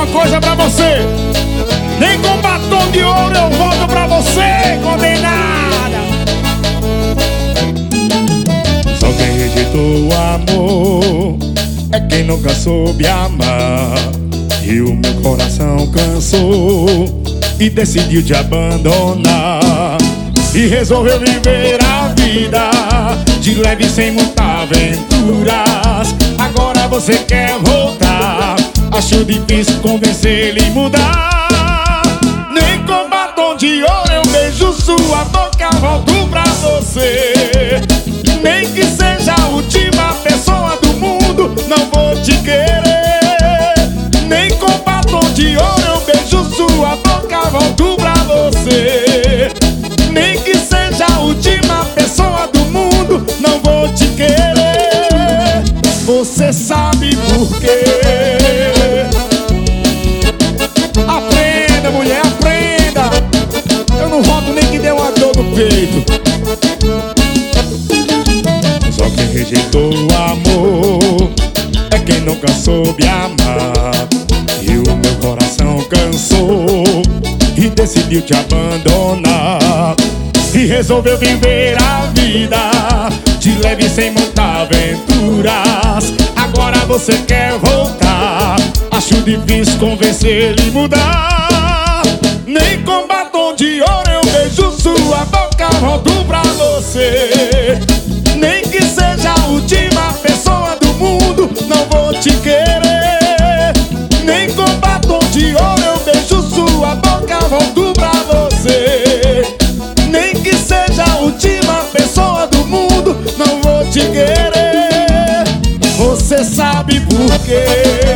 uma coisa pra você. Nem com batom de ouro eu volto pra você, condenada. Só quem rejeitou o amor é quem nunca soube amar. E o meu coração cansou e decidiu te abandonar. E resolveu viver a vida de leve sem muita aventuras. Agora você quer voltar. Acho difícil convencer ele mudar. Nem com batom de ouro eu beijo sua boca, volto pra você. Nem que seja a última pessoa do mundo, não vou te querer. Nem com batom de ouro eu beijo sua boca, volto pra você. Nem que seja a última pessoa do mundo, não vou te querer. Você sabe por quê? No peito. Só quem rejeitou o amor é quem nunca soube amar. E o meu coração cansou e decidiu te abandonar. E resolveu viver a vida de leve sem muita aventuras. Agora você quer voltar. Acho difícil convencer ele mudar. Nem com batom de ouro volto pra você. Nem que seja a última pessoa do mundo, não vou te querer. Nem com batom de ouro eu beijo sua boca, volto pra você. Nem que seja a última pessoa do mundo, não vou te querer. Você sabe por quê?